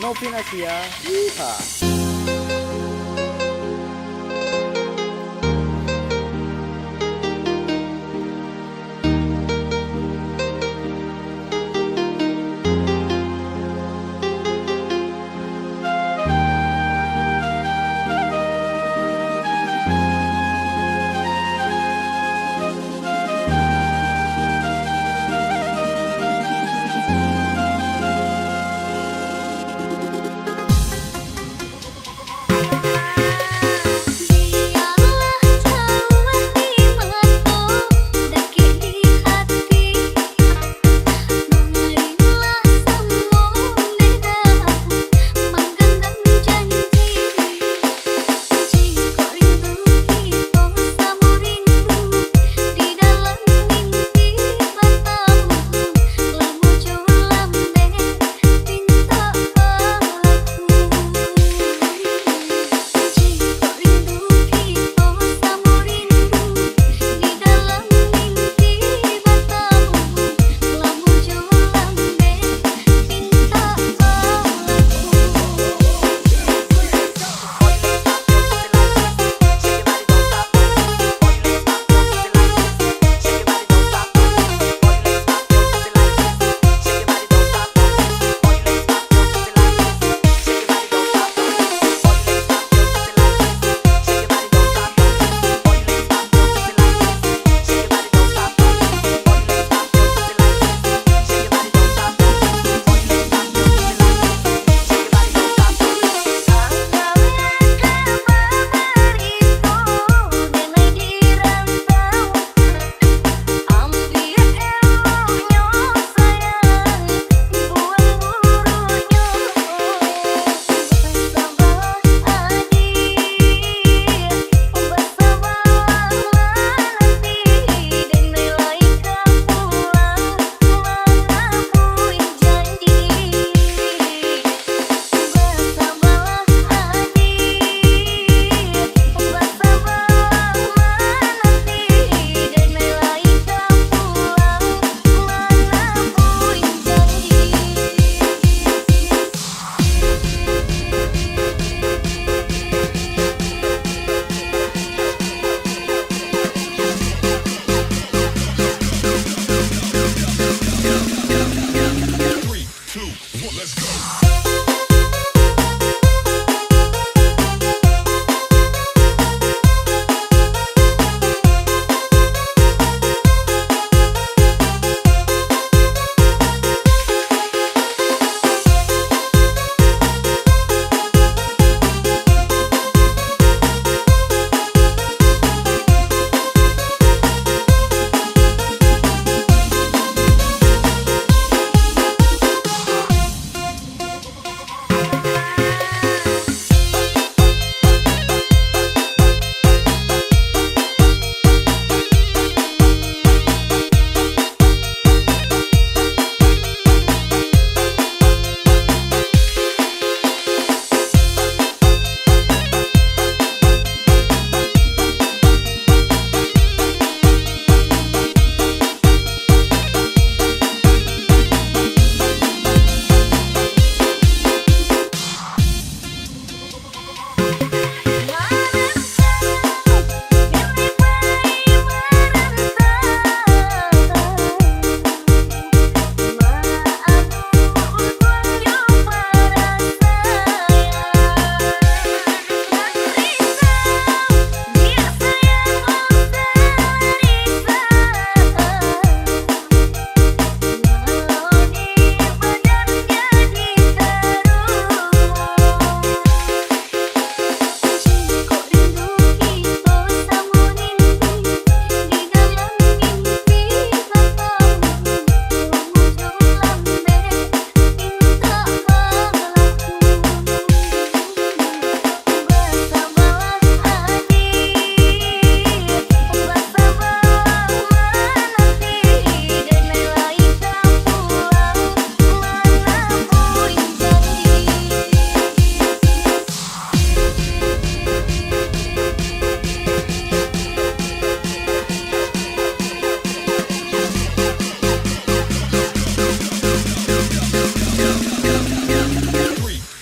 No Pinasia. Yeehaw.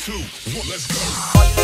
two, one, let's go.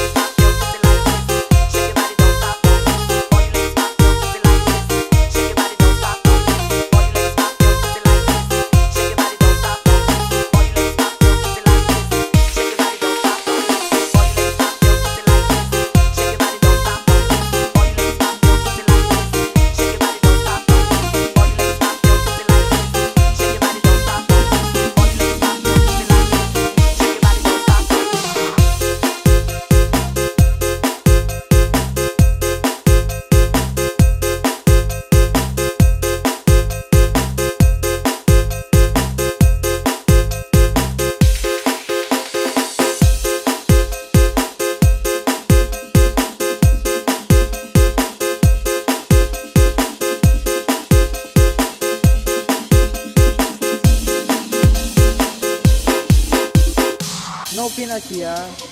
No